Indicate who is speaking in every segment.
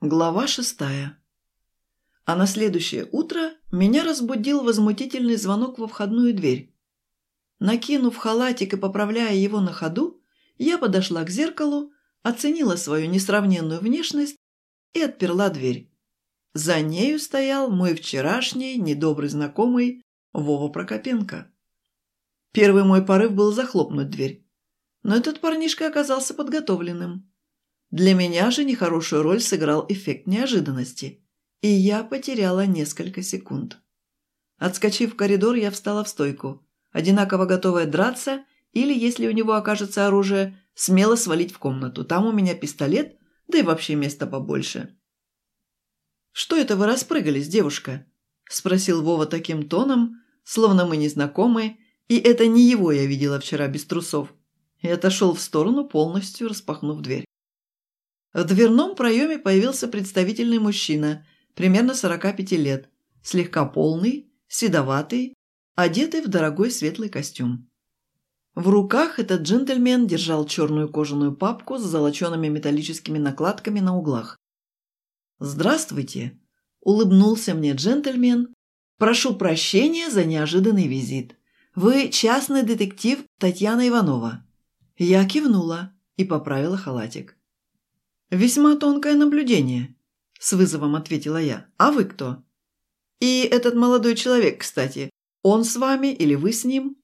Speaker 1: Глава шестая. А на следующее утро меня разбудил возмутительный звонок во входную дверь. Накинув халатик и поправляя его на ходу, я подошла к зеркалу, оценила свою несравненную внешность и отперла дверь. За нею стоял мой вчерашний недобрый знакомый Вова Прокопенко. Первый мой порыв был захлопнуть дверь, но этот парнишка оказался подготовленным. Для меня же нехорошую роль сыграл эффект неожиданности, и я потеряла несколько секунд. Отскочив в коридор, я встала в стойку, одинаково готовая драться или, если у него окажется оружие, смело свалить в комнату. Там у меня пистолет, да и вообще места побольше. «Что это вы распрыгались, девушка?» – спросил Вова таким тоном, словно мы незнакомы, и это не его я видела вчера без трусов, и отошел в сторону, полностью распахнув дверь. В дверном проеме появился представительный мужчина, примерно 45 лет, слегка полный, седоватый, одетый в дорогой светлый костюм. В руках этот джентльмен держал черную кожаную папку с золочеными металлическими накладками на углах. «Здравствуйте!» – улыбнулся мне джентльмен. «Прошу прощения за неожиданный визит. Вы частный детектив Татьяна Иванова». Я кивнула и поправила халатик. «Весьма тонкое наблюдение», – с вызовом ответила я. «А вы кто?» «И этот молодой человек, кстати, он с вами или вы с ним?»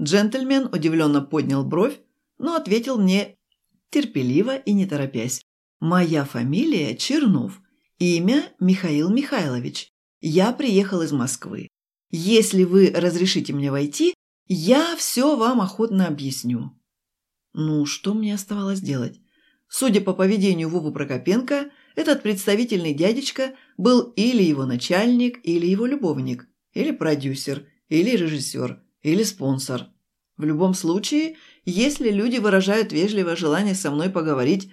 Speaker 1: Джентльмен удивленно поднял бровь, но ответил мне терпеливо и не торопясь. «Моя фамилия Чернов, имя Михаил Михайлович. Я приехал из Москвы. Если вы разрешите мне войти, я все вам охотно объясню». Ну, что мне оставалось делать? Судя по поведению Вовы Прокопенко, этот представительный дядечка был или его начальник, или его любовник, или продюсер, или режиссер, или спонсор. В любом случае, если люди выражают вежливое желание со мной поговорить,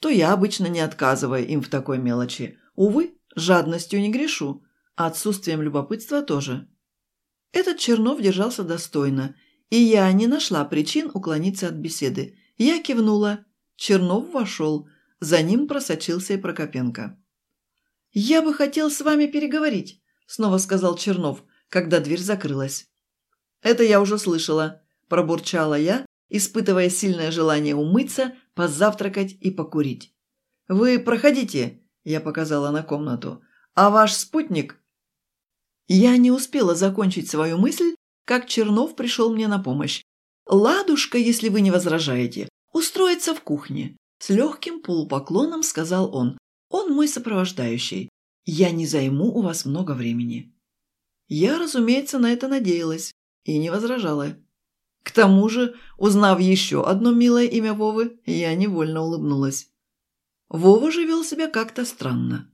Speaker 1: то я обычно не отказываю им в такой мелочи. Увы, жадностью не грешу, а отсутствием любопытства тоже. Этот Чернов держался достойно, и я не нашла причин уклониться от беседы. Я кивнула Чернов вошел. За ним просочился и Прокопенко. «Я бы хотел с вами переговорить», – снова сказал Чернов, когда дверь закрылась. «Это я уже слышала», – пробурчала я, испытывая сильное желание умыться, позавтракать и покурить. «Вы проходите», – я показала на комнату. «А ваш спутник?» Я не успела закончить свою мысль, как Чернов пришел мне на помощь. «Ладушка, если вы не возражаете, устроиться в кухне. С легким полупоклоном сказал он. Он мой сопровождающий. Я не займу у вас много времени. Я, разумеется, на это надеялась и не возражала. К тому же, узнав еще одно милое имя Вовы, я невольно улыбнулась. Вова же вел себя как-то странно.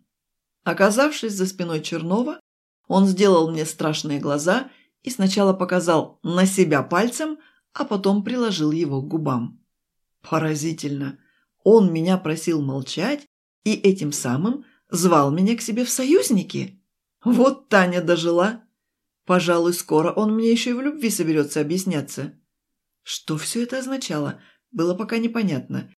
Speaker 1: Оказавшись за спиной Чернова, он сделал мне страшные глаза и сначала показал на себя пальцем, а потом приложил его к губам. Поразительно. Он меня просил молчать и этим самым звал меня к себе в союзники. Вот Таня дожила. Пожалуй, скоро он мне еще и в любви соберется объясняться. Что все это означало, было пока непонятно.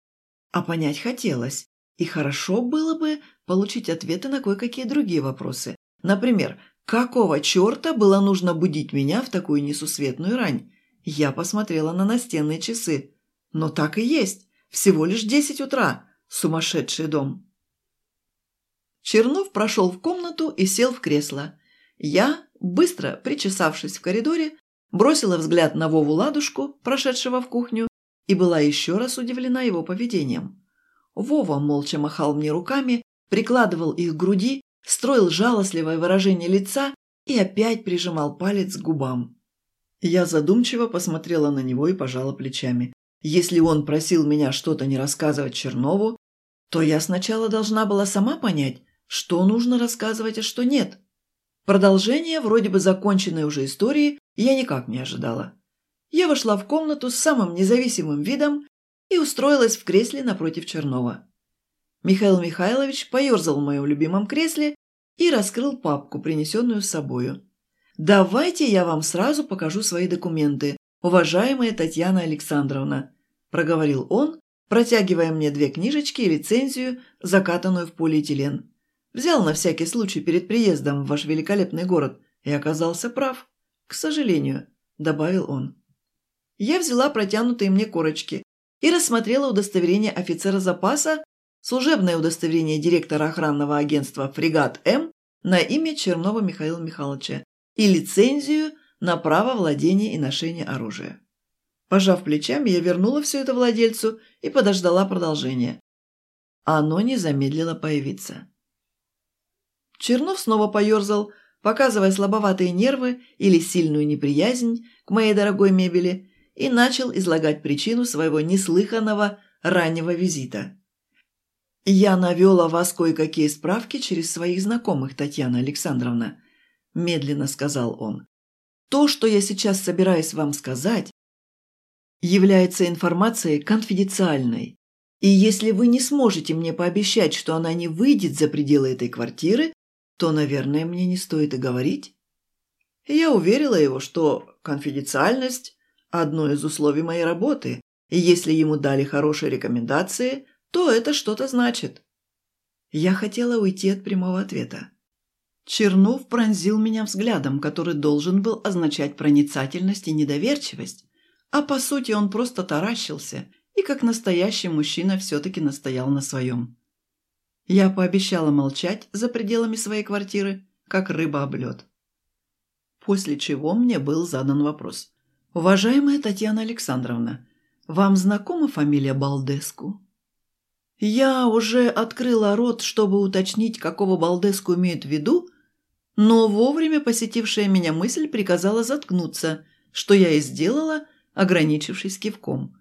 Speaker 1: А понять хотелось. И хорошо было бы получить ответы на кое-какие другие вопросы. Например, какого черта было нужно будить меня в такую несусветную рань? Я посмотрела на настенные часы. Но так и есть. Всего лишь десять утра. Сумасшедший дом. Чернов прошел в комнату и сел в кресло. Я, быстро причесавшись в коридоре, бросила взгляд на Вову Ладушку, прошедшего в кухню, и была еще раз удивлена его поведением. Вова молча махал мне руками, прикладывал их к груди, строил жалостливое выражение лица и опять прижимал палец к губам. Я задумчиво посмотрела на него и пожала плечами. Если он просил меня что-то не рассказывать Чернову, то я сначала должна была сама понять, что нужно рассказывать, а что нет. Продолжение вроде бы законченной уже истории я никак не ожидала. Я вошла в комнату с самым независимым видом и устроилась в кресле напротив Чернова. Михаил Михайлович поерзал в моем любимом кресле и раскрыл папку, принесенную с собою. «Давайте я вам сразу покажу свои документы, уважаемая Татьяна Александровна», проговорил он, протягивая мне две книжечки и лицензию, закатанную в полиэтилен. Взял на всякий случай перед приездом в ваш великолепный город и оказался прав. К сожалению, добавил он. Я взяла протянутые мне корочки и рассмотрела удостоверение офицера запаса, служебное удостоверение директора охранного агентства «Фрегат М» на имя Чернова Михаила Михайловича и лицензию на право владения и ношения оружия. Пожав плечами, я вернула все это владельцу и подождала продолжения. Оно не замедлило появиться. Чернов снова поерзал, показывая слабоватые нервы или сильную неприязнь к моей дорогой мебели, и начал излагать причину своего неслыханного раннего визита. «Я навел о вас кое-какие справки через своих знакомых, Татьяна Александровна», – медленно сказал он. «То, что я сейчас собираюсь вам сказать, является информацией конфиденциальной. И если вы не сможете мне пообещать, что она не выйдет за пределы этой квартиры, то, наверное, мне не стоит и говорить. я уверила его, что конфиденциальность – одно из условий моей работы, и если ему дали хорошие рекомендации, то это что-то значит. Я хотела уйти от прямого ответа. Чернов пронзил меня взглядом, который должен был означать проницательность и недоверчивость, а по сути он просто таращился и, как настоящий мужчина, все-таки настоял на своем. Я пообещала молчать за пределами своей квартиры, как рыба об лед. После чего мне был задан вопрос. «Уважаемая Татьяна Александровна, вам знакома фамилия Балдеску?» Я уже открыла рот, чтобы уточнить, какого Балдеску имеют в виду, но вовремя посетившая меня мысль приказала заткнуться, что я и сделала, ограничившись кивком.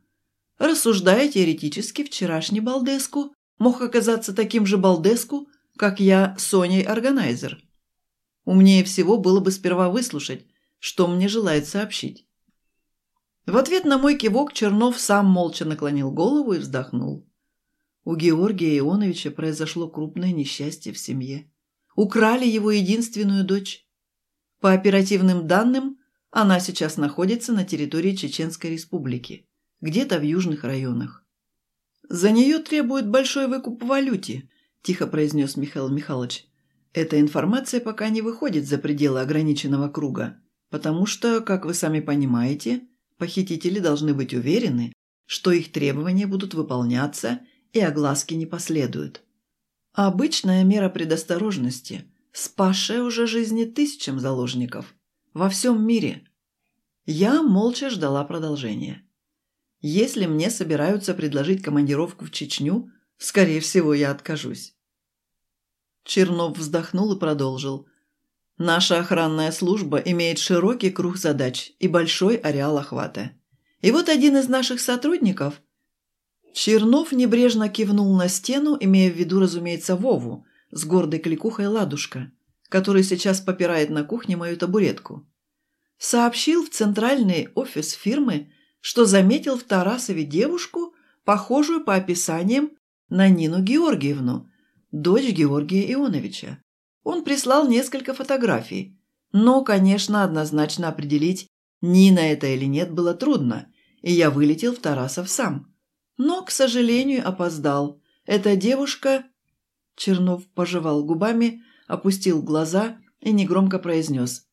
Speaker 1: Рассуждая теоретически, вчерашний Балдеску мог оказаться таким же балдеску, как я Соней Органайзер. Умнее всего было бы сперва выслушать, что мне желает сообщить. В ответ на мой кивок Чернов сам молча наклонил голову и вздохнул. У Георгия Ионовича произошло крупное несчастье в семье. Украли его единственную дочь. По оперативным данным, она сейчас находится на территории Чеченской Республики, где-то в южных районах. «За нее требуют большой выкуп в валюте», – тихо произнес Михаил Михайлович. «Эта информация пока не выходит за пределы ограниченного круга, потому что, как вы сами понимаете, похитители должны быть уверены, что их требования будут выполняться и огласки не последуют. Обычная мера предосторожности, спасшая уже жизни тысячам заложников во всем мире. Я молча ждала продолжения. Если мне собираются предложить командировку в Чечню, скорее всего, я откажусь. Чернов вздохнул и продолжил. Наша охранная служба имеет широкий круг задач и большой ареал охвата. И вот один из наших сотрудников... Чернов небрежно кивнул на стену, имея в виду, разумеется, Вову, с гордой кликухой ладушка, который сейчас попирает на кухне мою табуретку. Сообщил в центральный офис фирмы, что заметил в Тарасове девушку, похожую по описаниям на Нину Георгиевну, дочь Георгия Ионовича. Он прислал несколько фотографий, но, конечно, однозначно определить, Нина это или нет, было трудно, и я вылетел в Тарасов сам. Но, к сожалению, опоздал. Эта девушка... Чернов пожевал губами, опустил глаза и негромко произнес.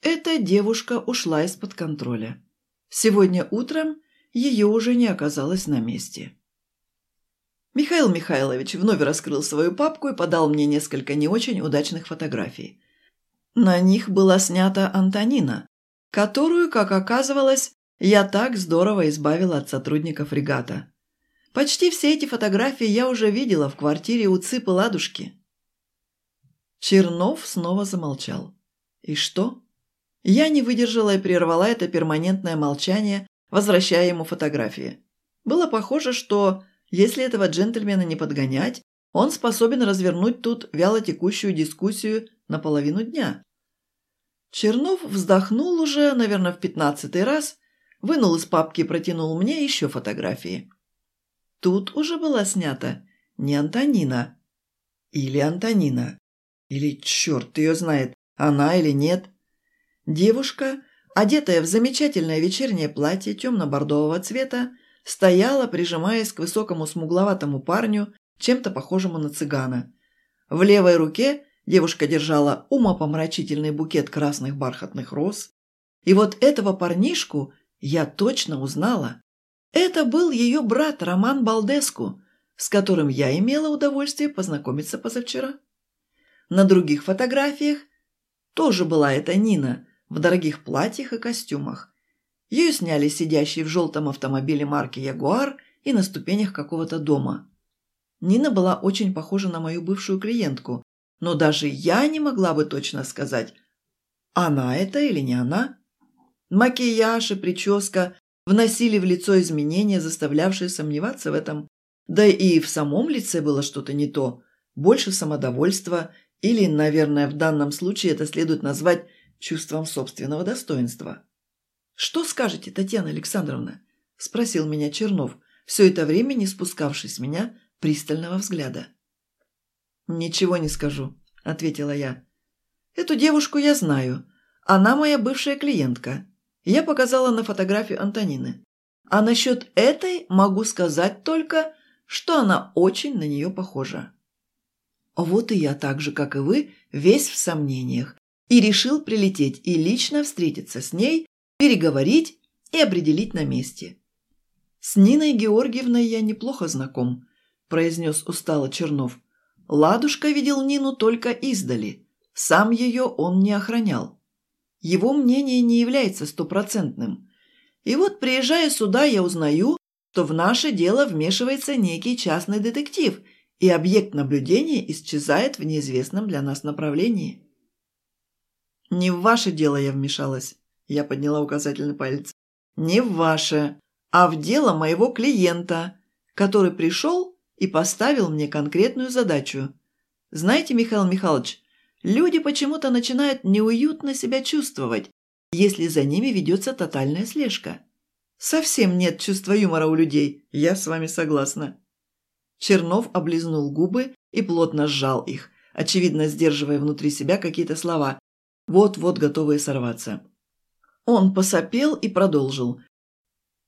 Speaker 1: Эта девушка ушла из-под контроля. Сегодня утром ее уже не оказалось на месте. Михаил Михайлович вновь раскрыл свою папку и подал мне несколько не очень удачных фотографий. На них была снята Антонина, которую, как оказывалось, я так здорово избавила от сотрудников регата. Почти все эти фотографии я уже видела в квартире у Цыпы Ладушки. Чернов снова замолчал. И что? Я не выдержала и прервала это перманентное молчание, возвращая ему фотографии. Было похоже, что, если этого джентльмена не подгонять, он способен развернуть тут вялотекущую дискуссию на половину дня. Чернов вздохнул уже, наверное, в пятнадцатый раз, вынул из папки и протянул мне еще фотографии. Тут уже была снята не Антонина. Или Антонина. Или черт ее знает, она или нет. Девушка, одетая в замечательное вечернее платье темно-бордового цвета, стояла, прижимаясь к высокому смугловатому парню, чем-то похожему на цыгана. В левой руке девушка держала умопомрачительный букет красных бархатных роз. И вот этого парнишку я точно узнала. Это был ее брат Роман Балдеску, с которым я имела удовольствие познакомиться позавчера. На других фотографиях тоже была эта Нина в дорогих платьях и костюмах. Ее сняли сидящей в желтом автомобиле марки «Ягуар» и на ступенях какого-то дома. Нина была очень похожа на мою бывшую клиентку, но даже я не могла бы точно сказать, она это или не она. Макияж и прическа вносили в лицо изменения, заставлявшие сомневаться в этом. Да и в самом лице было что-то не то, больше самодовольства или, наверное, в данном случае это следует назвать чувством собственного достоинства. «Что скажете, Татьяна Александровна?» – спросил меня Чернов, все это время не спускавший с меня пристального взгляда. «Ничего не скажу», – ответила я. «Эту девушку я знаю. Она моя бывшая клиентка. Я показала на фотографию Антонины. А насчет этой могу сказать только, что она очень на нее похожа». Вот и я так же, как и вы, весь в сомнениях, и решил прилететь и лично встретиться с ней, переговорить и определить на месте. «С Ниной Георгиевной я неплохо знаком», – произнес устало Чернов. «Ладушка видел Нину только издали. Сам ее он не охранял. Его мнение не является стопроцентным. И вот, приезжая сюда, я узнаю, что в наше дело вмешивается некий частный детектив, и объект наблюдения исчезает в неизвестном для нас направлении». «Не в ваше дело я вмешалась», – я подняла указательный палец. «Не в ваше, а в дело моего клиента, который пришел и поставил мне конкретную задачу. Знаете, Михаил Михайлович, люди почему-то начинают неуютно себя чувствовать, если за ними ведется тотальная слежка. Совсем нет чувства юмора у людей, я с вами согласна». Чернов облизнул губы и плотно сжал их, очевидно сдерживая внутри себя какие-то слова, вот-вот готовые сорваться. Он посопел и продолжил.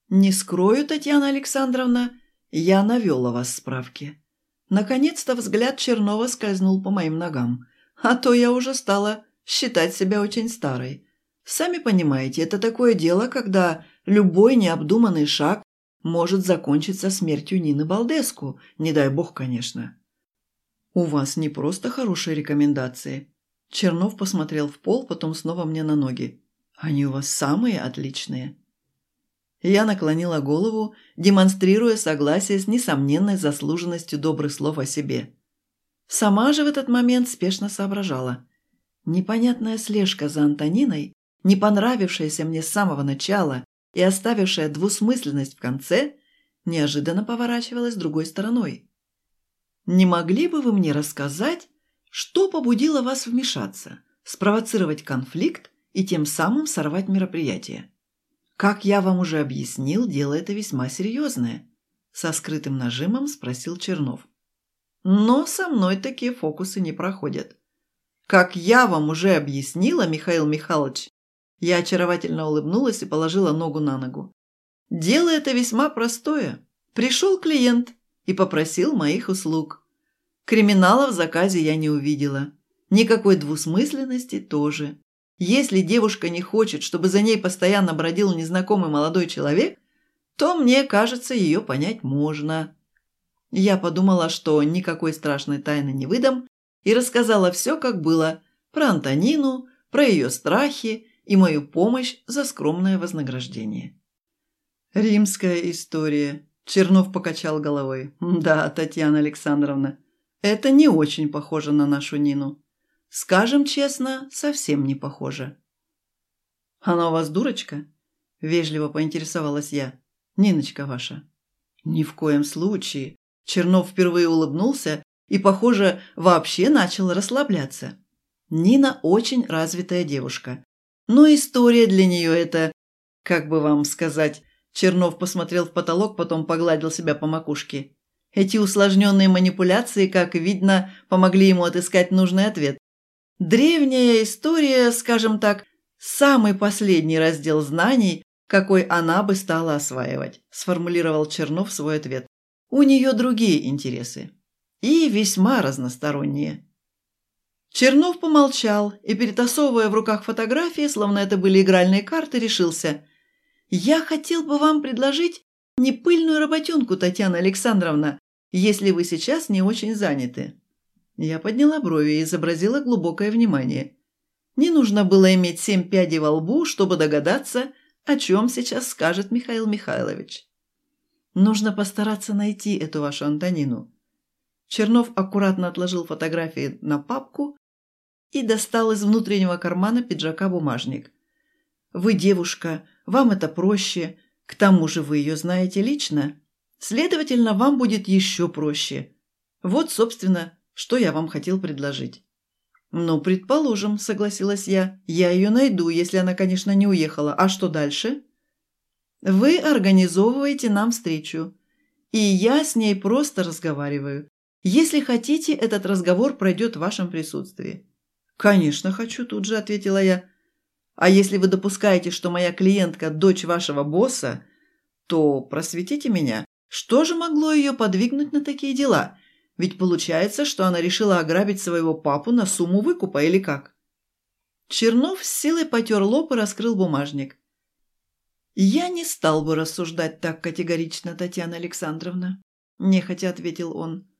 Speaker 1: «Не скрою, Татьяна Александровна, я навел о вас справки. Наконец-то взгляд Чернова скользнул по моим ногам, а то я уже стала считать себя очень старой. Сами понимаете, это такое дело, когда любой необдуманный шаг может закончиться смертью Нины Балдеску, не дай бог, конечно. У вас не просто хорошие рекомендации, Чернов посмотрел в пол, потом снова мне на ноги. «Они у вас самые отличные». Я наклонила голову, демонстрируя согласие с несомненной заслуженностью добрых слов о себе. Сама же в этот момент спешно соображала. Непонятная слежка за Антониной, не понравившаяся мне с самого начала и оставившая двусмысленность в конце, неожиданно поворачивалась другой стороной. «Не могли бы вы мне рассказать, что побудило вас вмешаться, спровоцировать конфликт и тем самым сорвать мероприятие? Как я вам уже объяснил, дело это весьма серьезное. Со скрытым нажимом спросил Чернов. Но со мной такие фокусы не проходят. Как я вам уже объяснила, Михаил Михайлович, я очаровательно улыбнулась и положила ногу на ногу. Дело это весьма простое. Пришел клиент и попросил моих услуг. Криминала в заказе я не увидела. Никакой двусмысленности тоже. Если девушка не хочет, чтобы за ней постоянно бродил незнакомый молодой человек, то, мне кажется, ее понять можно. Я подумала, что никакой страшной тайны не выдам, и рассказала все, как было, про Антонину, про ее страхи и мою помощь за скромное вознаграждение. «Римская история», – Чернов покачал головой. «Да, Татьяна Александровна, это не очень похоже на нашу Нину. Скажем честно, совсем не похоже. «Она у вас дурочка?» – вежливо поинтересовалась я. «Ниночка ваша». «Ни в коем случае». Чернов впервые улыбнулся и, похоже, вообще начал расслабляться. Нина очень развитая девушка. Но история для нее это... Как бы вам сказать... Чернов посмотрел в потолок, потом погладил себя по макушке. Эти усложненные манипуляции, как видно, помогли ему отыскать нужный ответ. Древняя история, скажем так, самый последний раздел знаний, какой она бы стала осваивать», – сформулировал Чернов свой ответ. «У нее другие интересы. И весьма разносторонние». Чернов помолчал и, перетасовывая в руках фотографии, словно это были игральные карты, решился. «Я хотел бы вам предложить непыльную работенку, Татьяна Александровна, если вы сейчас не очень заняты». Я подняла брови и изобразила глубокое внимание. Не нужно было иметь семь пядей во лбу, чтобы догадаться, о чем сейчас скажет Михаил Михайлович. Нужно постараться найти эту вашу Антонину. Чернов аккуратно отложил фотографии на папку и достал из внутреннего кармана пиджака бумажник. «Вы девушка, вам это проще, к тому же вы ее знаете лично. Следовательно, вам будет еще проще. Вот, собственно, что я вам хотел предложить». «Ну, предположим», — согласилась я. «Я ее найду, если она, конечно, не уехала. А что дальше?» «Вы организовываете нам встречу, и я с ней просто разговариваю. Если хотите, этот разговор пройдет в вашем присутствии». «Конечно хочу», – тут же ответила я. «А если вы допускаете, что моя клиентка – дочь вашего босса, то просветите меня. Что же могло ее подвигнуть на такие дела? Ведь получается, что она решила ограбить своего папу на сумму выкупа или как?» Чернов с силой потер лоб и раскрыл бумажник. «Я не стал бы рассуждать так категорично, Татьяна Александровна», – нехотя ответил он.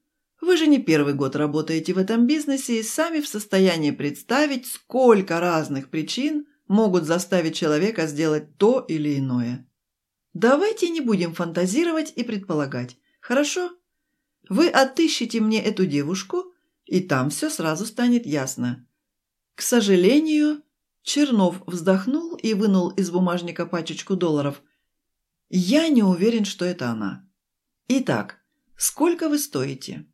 Speaker 1: Вы же не первый год работаете в этом бизнесе и сами в состоянии представить, сколько разных причин могут заставить человека сделать то или иное. Давайте не будем фантазировать и предполагать. Хорошо? Вы отыщите мне эту девушку, и там все сразу станет ясно. К сожалению, Чернов вздохнул и вынул из бумажника пачечку долларов. Я не уверен, что это она. Итак, сколько вы стоите?